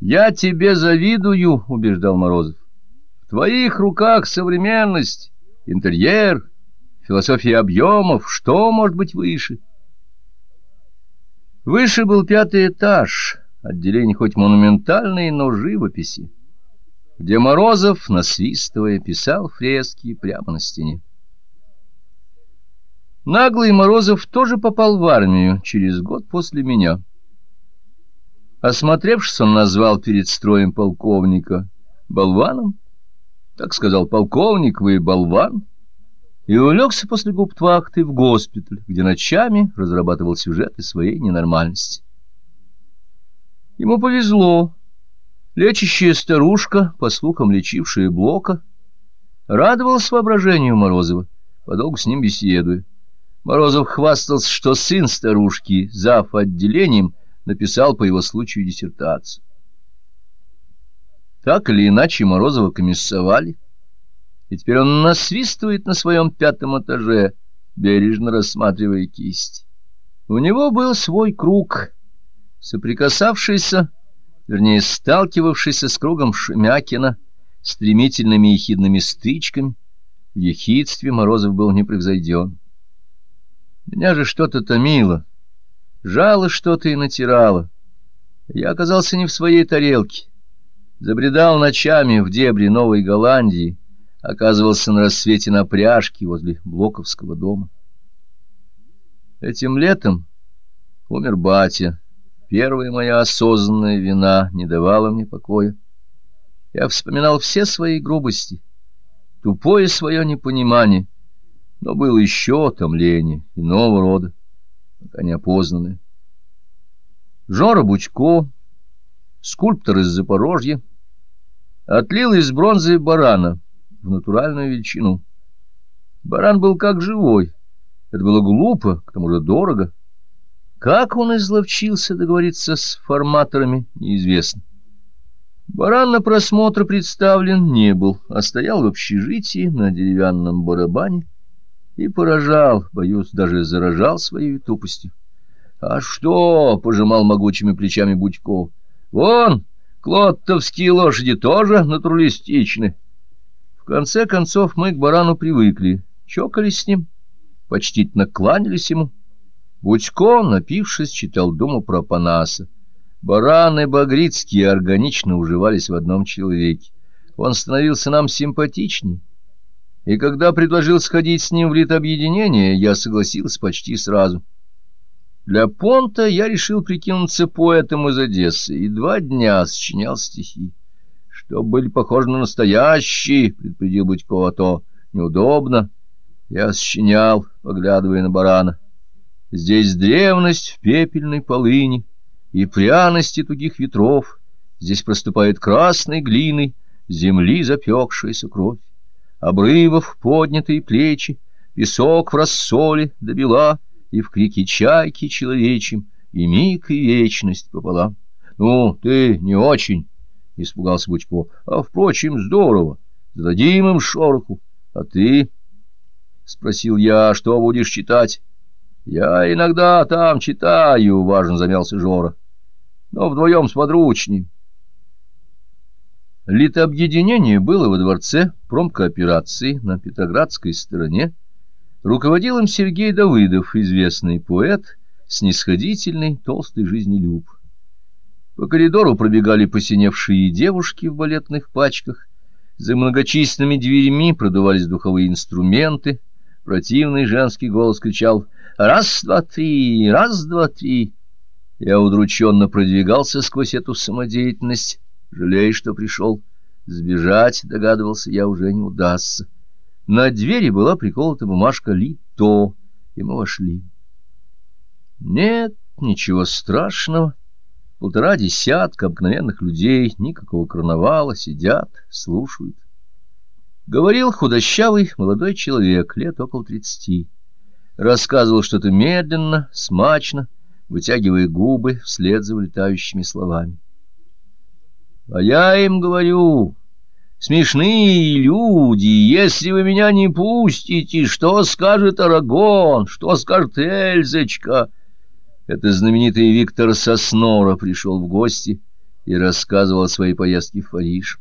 «Я тебе завидую», — убеждал Морозов. «В твоих руках современность, интерьер, философия объемов. Что может быть выше?» Выше был пятый этаж, отделение хоть монументальной, но живописи, где Морозов, насвистывая, писал фрески прямо на стене. Наглый Морозов тоже попал в армию через год после меня. Осмотревшись, он назвал перед строем полковника болваном. Так сказал полковник, вы болван. И улегся после губтвахты в госпиталь, где ночами разрабатывал сюжеты своей ненормальности. Ему повезло. Лечащая старушка, по слухам лечившая Блока, радовалась воображению Морозова, подолгу с ним беседуя. Морозов хвастался, что сын старушки, зав. отделением, написал по его случаю диссертацию. Так или иначе Морозова комиссовали, и теперь он насвистывает на своем пятом этаже, бережно рассматривая кисть. У него был свой круг, соприкасавшийся, вернее, сталкивавшийся с кругом Шемякина, стремительными ехидными стычками. В ехидстве Морозов был непревзойден. Меня же что-то томило, жало что-то и натирало. Я оказался не в своей тарелке. Забредал ночами в дебри Новой Голландии, оказывался на рассвете на пряжке возле Блоковского дома. Этим летом умер батя. Первая моя осознанная вина не давала мне покоя. Я вспоминал все свои грубости, тупое свое непонимание — но было еще томление иного рода, пока не опознанное. Жора Бучко, скульптор из Запорожья, отлил из бронзы барана в натуральную величину. Баран был как живой. Это было глупо, к тому же дорого. Как он изловчился договориться с форматорами, неизвестно. Баран на просмотр представлен не был, а стоял в общежитии на деревянном барабане, и поражал, боюсь, даже заражал своей тупостью. — А что? — пожимал могучими плечами Будько. — Вон, клоттовские лошади тоже натуралистичны. В конце концов мы к барану привыкли, чокались с ним, почтительно кланялись ему. Будько, напившись, читал думу про Панаса. Баран и Багрицкий органично уживались в одном человеке. Он становился нам симпатичней и когда предложил сходить с ним в литобъединение, я согласился почти сразу. Для Понта я решил прикинуться поэтом из Одессы, и два дня сочинял стихи. Что были похожи на настоящие, предупредил Будько, а то неудобно. Я сочинял, поглядывая на барана. Здесь древность в пепельной полыни и пряности тугих ветров. Здесь проступает красной глиной земли запекшаяся кровь обрывов поднятые плечи, песок в рассоле до бела, и в крике чайки человечьим, и миг, и вечность пополам. — Ну, ты не очень, — испугался Бучко, — а, впрочем, здорово, зададим им шороху. А ты? — спросил я, — что будешь читать? — Я иногда там читаю, — важно замялся Жора, — но вдвоем с подручней. Литобъединение было во дворце промкооперации на Петроградской стороне. Руководил им Сергей Давыдов, известный поэт, снисходительный, толстый жизнелюб. По коридору пробегали посиневшие девушки в балетных пачках, за многочисленными дверьми продувались духовые инструменты, противный женский голос кричал «Раз, два, три! Раз, два, три!» Я удрученно продвигался сквозь эту самодеятельность, Жалею, что пришел. Сбежать, догадывался я, уже не удастся. На двери была приколота бумажка «Лито», и мы вошли. Нет, ничего страшного. Полтора десятка обыкновенных людей, никакого карнавала, сидят, слушают. Говорил худощавый молодой человек, лет около тридцати. Рассказывал что-то медленно, смачно, вытягивая губы вслед за вылетающими словами. А я им говорю, смешные люди, если вы меня не пустите, что скажет Арагон, что скажет Эльзочка? Это знаменитый Виктор Соснора пришел в гости и рассказывал о своей поездке в Париж.